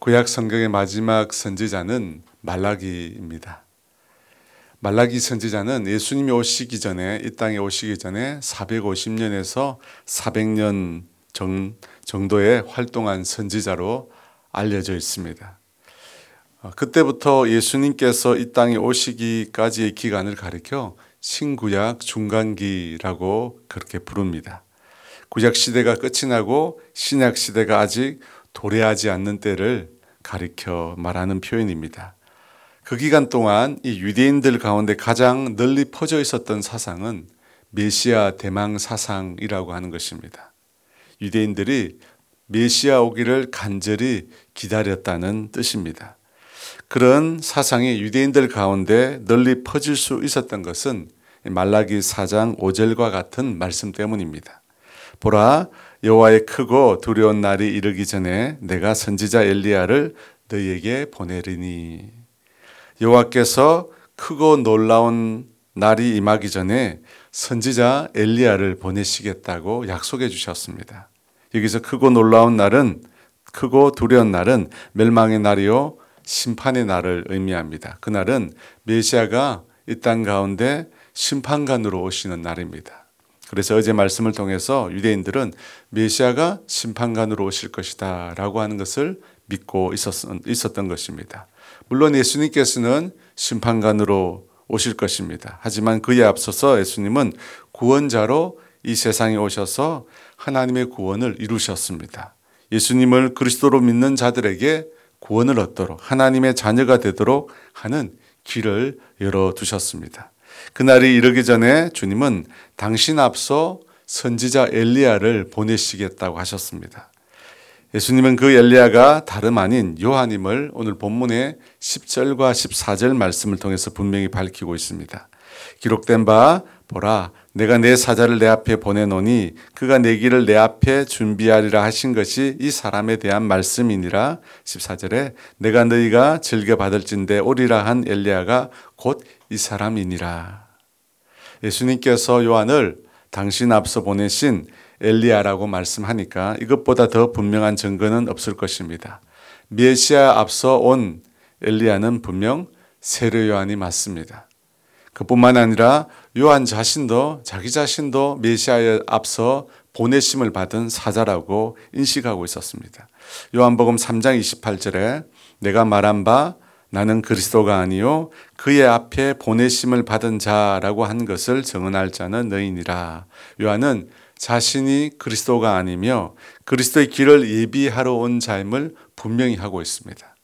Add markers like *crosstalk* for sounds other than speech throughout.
구약 성경의 마지막 선지자는 말라기입니다. 말라기 선지자는 예수님이 오시기 전에 이 땅에 오시기 전에 450년에서 400년 정도의 활동한 선지자로 알려져 있습니다. 어, 그때부터 예수님께서 이 땅에 오시기까지의 기간을 가리켜 신구약 중간기라고 그렇게 부릅니다. 구약 시대가 끝이 나고 신약 시대가 아직 도래하지 않는 때를 가리켜 말하는 표현입니다. 그 기간 동안 이 유대인들 가운데 가장 널리 퍼져 있었던 사상은 메시아 대망 사상이라고 하는 것입니다. 유대인들이 메시아 오기를 간절히 기다렸다는 뜻입니다. 그런 사상이 유대인들 가운데 널리 퍼질 수 있었던 것은 말라기 4장 5절과 같은 말씀 때문입니다. 보라 여호와의 크고 두려운 날이 이르기 전에 내가 선지자 엘리야를 너희에게 보내리니 여호와께서 크고 놀라운 날이 임하기 전에 선지자 엘리야를 보내시겠다고 약속해 주셨습니다. 여기서 크고 놀라운 날은 크고 두려운 날은 멸망의 날이요 심판의 날을 의미합니다. 그날은 메시아가 이 땅 가운데 심판관으로 오시는 날입니다. 그래서 어제 말씀을 통해서 유대인들은 메시아가 심판관으로 오실 것이다 라고 하는 것을 믿고 있었, 던 것입니다. 물론 예수님께서는 심판관으로 오실 것입니다. 하지만 그에 앞서서 예수님은 구원자로 이 세상에 오셔서 하나님의 구원을 이루셨습니다. 예수님을 그리스도로 믿는 자들에게 구원을 얻도록 하나님의 자녀가 되도록 하는 길을 열어 두셨습니다. 그날이 이르기 전에 주님은 당신 앞서 선지자 엘리야를 보내시겠다고 하셨습니다. 예수님은 그 엘리야가 다름 아닌 요한임을 오늘 본문의 10절과 14절 말씀을 통해서 분명히 밝히고 있습니다. 기록된 바 보라 내가 내 사자를 내 앞에 보내노니 그가 내 길을 내 앞에 준비하리라 하신 것이 이 사람에 대한 말씀이니라 14절에 내가 너희가 즐겨 받을진대 오리라 한 엘리야가 곧 이 사람이니라 예수님께서 요한을 당신 앞서 보내신 엘리야라고 말씀하니까 이것보다 더 분명한 증거는 없을 것입니다. 메시아 앞서 온 엘리야는 분명 세례 요한이 맞습니다. 그뿐만 아니라 요한 자신도 자기 자신도 메시아에 앞서 보내심을 받은 사자라고 인식하고 있었습니다. 요한복음 3장 28절에 내가 말한 바 나는 그리스도가 아니요 그의 앞에 보내심을 받은 자라고 한 것을 증언할 자는 너희니라. 요한은 자신이 그리스도가 아니며 그리스도의 길을 예비하러 온 자임을 분명히 하고 있습니다.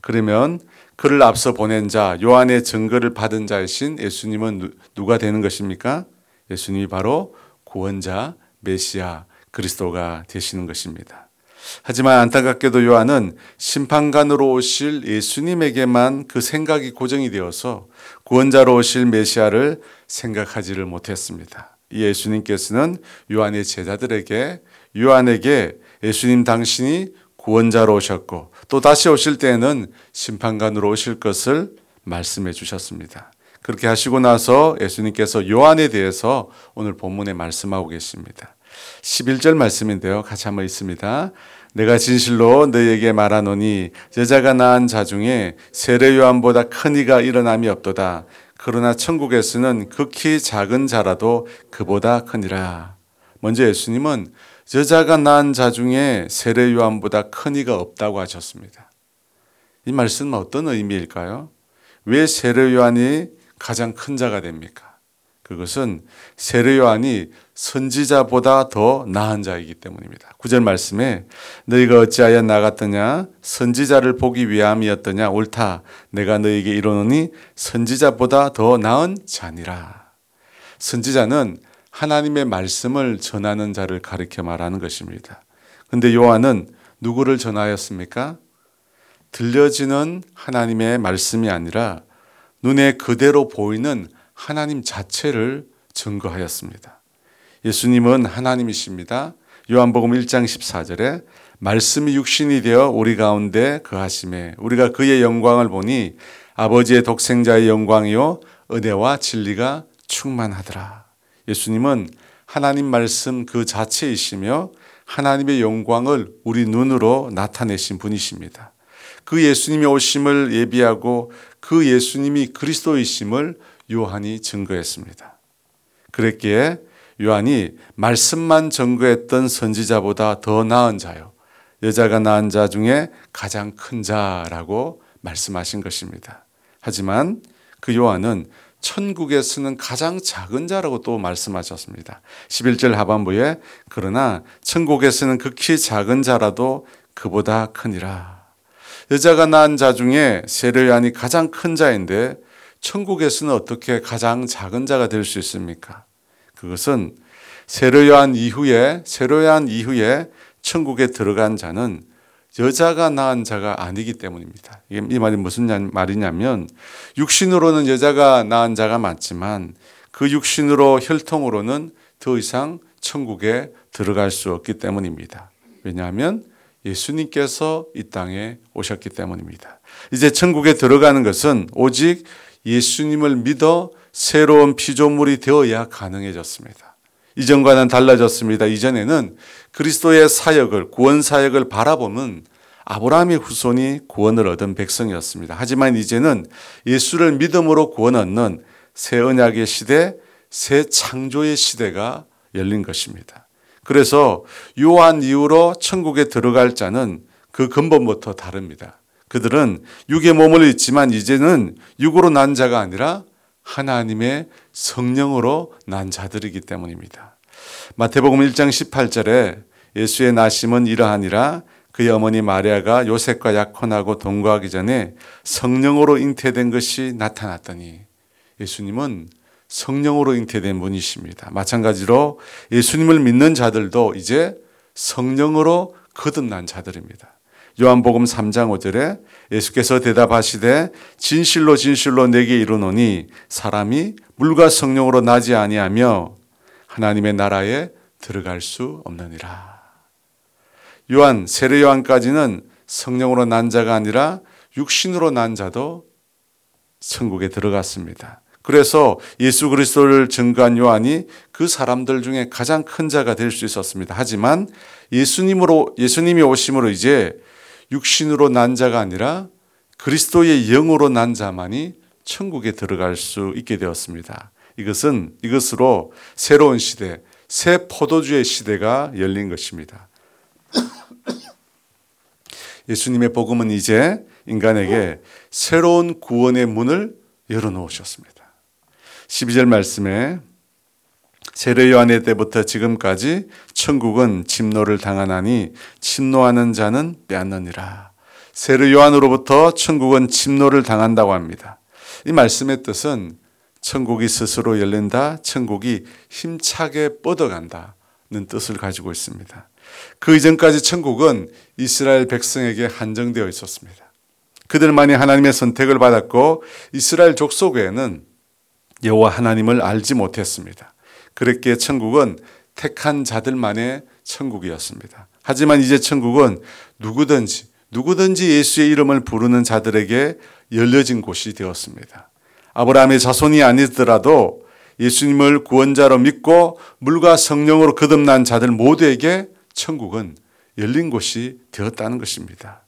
그러면 그를 앞서 보낸 자, 요한의 증거를 받은 자이신 예수님은 누가 되는 것입니까? 예수님이 바로 구원자, 메시아, 그리스도가 되시는 것입니다. 하지만 안타깝게도 요한은 심판관으로 오실 예수님에게만 그 생각이 고정이 되어서 구원자로 오실 메시아를 생각하지를 못했습니다. 예수님께서는 요한의 제자들에게 요한에게 예수님 당신이 구원자로 오셨고 또 다시 오실 때에는 심판관으로 오실 것을 말씀해 주셨습니다. 그렇게 하시고 나서 예수님께서 요한에 대해서 오늘 본문에 말씀하고 계십니다. 11절 말씀인데요. 같이 한번 있습니다. 내가 진실로 너희에게 말하노니 여자가 낳은 자 중에 세례 요한보다 큰 이가 일어남이 없도다. 그러나 천국에서는 극히 작은 자라도 그보다 크니라. 먼저 예수님은 여자가 낳은 자 중에 세례 요한보다 큰 이가 없다고 하셨습니다. 이 말씀은 어떤 의미일까요? 왜 세례 요한이 가장 큰 자가 됩니까? 그것은 세례 요한이 선지자보다 더 나은 자이기 때문입니다. 구절 말씀에 너희가 어찌하여 나갔더냐 선지자를 보기 위함이었더냐 옳다 내가 너희에게 이르노니 선지자보다 더 나은 자니라. 선지자는 하나님의 말씀을 전하는 자를 가리켜 말하는 것입니다. 근데 요한은 누구를 전하였습니까? 들려지는 하나님의 말씀이 아니라 눈에 그대로 보이는 하나님 자체를 증거하였습니다. 예수님은 하나님이십니다. 요한복음 1장 14절에 말씀이 육신이 되어 우리 가운데 그하심에 우리가 그의 영광을 보니 아버지의 독생자의 영광이요 은혜와 진리가 충만하더라. 예수님은 하나님 말씀 그 자체이시며 하나님의 영광을 우리 눈으로 나타내신 분이십니다. 그 예수님의 오심을 예비하고 그 예수님이 그리스도이심을 요한이 증거했습니다. 그랬기에 요한이 말씀만 증거했던 선지자보다 더 나은 자요. 여자가 낳은 자 중에 가장 큰 자라고 말씀하신 것입니다. 하지만 그 요한은 천국에서는 가장 작은 자라고 또 말씀하셨습니다. 11절 하반부에 그러나 천국에서는 극히 작은 자라도 그보다 크니라. 여자가 낳은 자 중에 세례요한이 가장 큰 자인데 천국에서는 어떻게 가장 작은 자가 될 수 있습니까? 그것은 세례요한 이후에 세례요한 이후에 천국에 들어간 자는 여자가 낳은 자가 아니기 때문입니다. 이 말이 무슨 말이냐면 육신으로는 여자가 낳은 자가 맞지만 그 육신으로 혈통으로는 더 이상 천국에 들어갈 수 없기 때문입니다. 왜냐하면 예수님께서 이 땅에 오셨기 때문입니다. 이제 천국에 들어가는 것은 오직 예수님을 믿어 새로운 피조물이 되어야 가능해졌습니다. 이전과는 달라졌습니다. 이전에는 그리스도의 사역을 구원 사역을 바라보면 아브라함의 후손이 구원을 얻은 백성이었습니다. 하지만 이제는 예수를 믿음으로 구원 얻는 새 언약의 시대, 새 창조의 시대가 열린 것입니다. 그래서 요한 이후로 천국에 들어갈 자는 그 근본부터 다릅니다. 그들은 육의 몸을 입지만 이제는 육으로 난 자가 아니라 하나님의 성령으로 난 자들이기 때문입니다. 마태복음 1장 18절에 예수의 나심은 이러하니라 그의 어머니 마리아가 요셉과 약혼하고 동거하기 전에 성령으로 잉태된 것이 나타났더니 예수님은 성령으로 잉태된 분이십니다. 마찬가지로 예수님을 믿는 자들도 이제 성령으로 거듭난 자들입니다. 요한복음 3장 5절에 예수께서 대답하시되 진실로 진실로 내게 이르노니 사람이 물과 성령으로 나지 아니하며 하나님의 나라에 들어갈 수 없느니라. 요한 세례 요한까지는 성령으로 난 자가 아니라 육신으로 난 자도 천국에 들어갔습니다. 그래서 예수 그리스도를 증거한 요한이 그 사람들 중에 가장 큰 자가 될 수 있었습니다. 하지만 예수님으로 예수님이 오심으로 이제 육신으로 난 자가 아니라 그리스도의 영으로 난 자만이 천국에 들어갈 수 있게 되었습니다. 이것은 이것으로 새로운 시대, 새 포도주의 시대가 열린 것입니다. *coughs* 예수님의 복음은 이제 인간에게 새로운 구원의 문을 열어놓으셨습니다. 12절 말씀에 세례 요한의 때부터 지금까지 천국은 침노를 당하나니 침노하는 자는 빼앗느니라. 세례 요한으로부터 천국은 침노를 당한다고 합니다. 이 말씀의 뜻은 천국이 스스로 열린다, 천국이 힘차게 뻗어간다는 뜻을 가지고 있습니다. 그 이전까지 천국은 이스라엘 백성에게 한정되어 있었습니다. 그들만이 하나님의 선택을 받았고 이스라엘 족속 외에는 여호와 하나님을 알지 못했습니다. 그랬기에 천국은 택한 자들만의 천국이었습니다. 하지만 이제 천국은 누구든지 누구든지 예수의 이름을 부르는 자들에게 열려진 곳이 되었습니다. 아브라함의 자손이 아니더라도 예수님을 구원자로 믿고 물과 성령으로 거듭난 자들 모두에게 천국은 열린 곳이 되었다는 것입니다.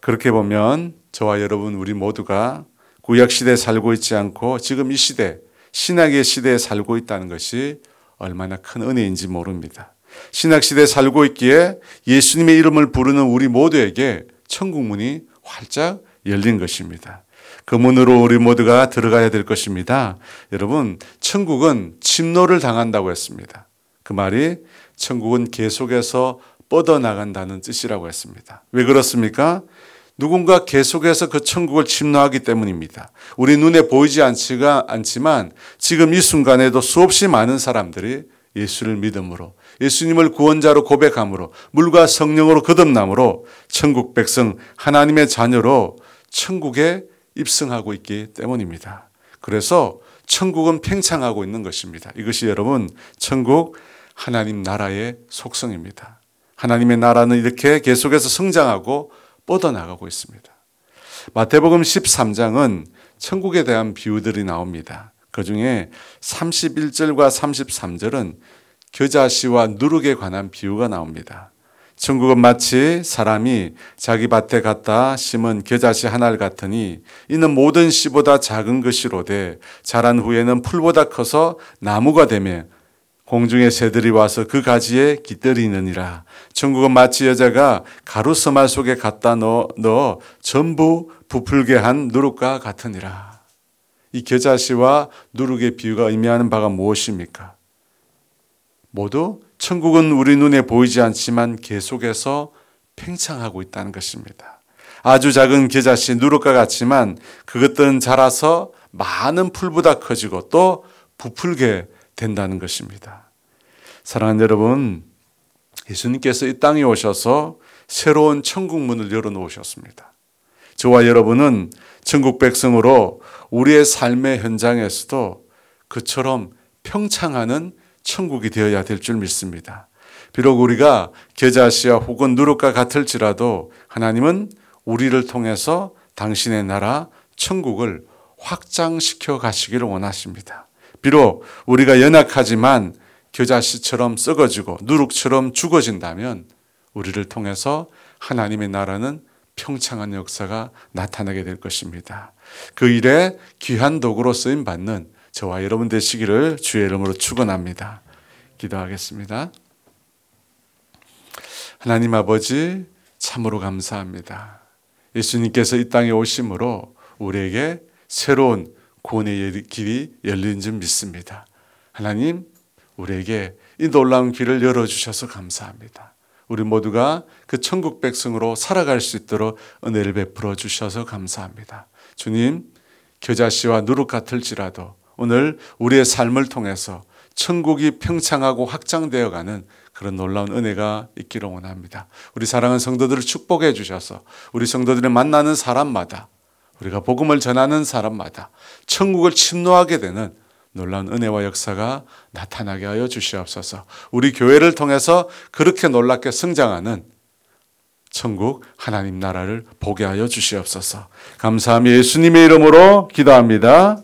그렇게 보면 저와 여러분 우리 모두가 구약 시대에 살고 있지 않고 지금 이 시대 신학의 시대에 살고 있다는 것이 얼마나 큰 은혜인지 모릅니다. 신학 시대에 살고 있기에 예수님의 이름을 부르는 우리 모두에게 천국 문이 활짝 열린 것입니다. 그 문으로 우리 모두가 들어가야 될 것입니다. 여러분, 천국은 침노를 당한다고 했습니다. 그 말이 천국은 계속해서 뻗어나간다는 뜻이라고 했습니다. 왜 그렇습니까? 누군가 계속해서 그 천국을 침노하기 때문입니다. 우리 눈에 보이지 않지가 않지만 지금 이 순간에도 수없이 많은 사람들이 예수를 믿음으로 예수님을 구원자로 고백함으로 물과 성령으로 거듭남으로 천국 백성 하나님의 자녀로 천국에 입성하고 있기 때문입니다. 그래서 천국은 팽창하고 있는 것입니다. 이것이 여러분 천국 하나님 나라의 속성입니다. 하나님의 나라는 이렇게 계속해서 성장하고 뻗어나가고 있습니다. 마태복음 13장은 천국에 대한 비유들이 나옵니다. 그 중에 31절과 33절은 겨자씨와 누룩에 관한 비유가 나옵니다. 천국은 마치 사람이 자기 밭에 갖다 심은 겨자씨 하나를 같으니 이는 모든 씨보다 작은 것이로되 자란 후에는 풀보다 커서 나무가 되며 공중의 새들이 와서 그 가지에 깃들이느니라. 천국은 마치 여자가 가루 서말 속에 갖다 넣어, 넣어 전부 부풀게 한 누룩과 같으니라. 이 겨자씨와 누룩의 비유가 의미하는 바가 무엇입니까? 모두 천국은 우리 눈에 보이지 않지만 계속해서 팽창하고 있다는 것입니다. 아주 작은 겨자씨 누룩과 같지만 그것들은 자라서 많은 풀보다 커지고 또 부풀게 된다는 것입니다. 사랑하는 여러분, 예수님께서 이 땅에 오셔서 새로운 천국 문을 열어 놓으셨습니다. 저와 여러분은 천국 백성으로 우리의 삶의 현장에서도 그처럼 평창하는 천국이 되어야 될 줄 믿습니다. 비록 우리가 겨자씨와 혹은 누룩과 같을지라도 하나님은 우리를 통해서 당신의 나라 천국을 확장시켜 가시기를 원하십니다. 비록 우리가 연약하지만 겨자씨처럼 썩어지고 누룩처럼 죽어진다면 우리를 통해서 하나님의 나라는 평창한 역사가 나타나게 될 것입니다. 그 일에 귀한 도구로 쓰임 받는 저와 여러분 되시기를 주의 이름으로 축원합니다. 기도하겠습니다. 하나님 아버지 참으로 감사합니다. 예수님께서 이 땅에 오심으로 우리에게 새로운 구원의 길이 열린 줄 믿습니다. 하나님, 우리에게 이 놀라운 길을 열어주셔서 감사합니다. 우리 모두가 그 천국 백성으로 살아갈 수 있도록 은혜를 베풀어 주셔서 감사합니다. 주님, 겨자씨와 누룩 같을지라도 오늘 우리의 삶을 통해서 천국이 평창하고 확장되어 가는 그런 놀라운 은혜가 있기를 원합니다. 우리 사랑하는 성도들을 축복해 주셔서 우리 성도들을 만나는 사람마다 우리가 복음을 전하는 사람마다 천국을 침노하게 되는 놀라운 은혜와 역사가 나타나게 하여 주시옵소서. 우리 교회를 통해서 그렇게 놀랍게 성장하는 천국 하나님 나라를 보게 하여 주시옵소서. 감사함이 예수님의 이름으로 기도합니다.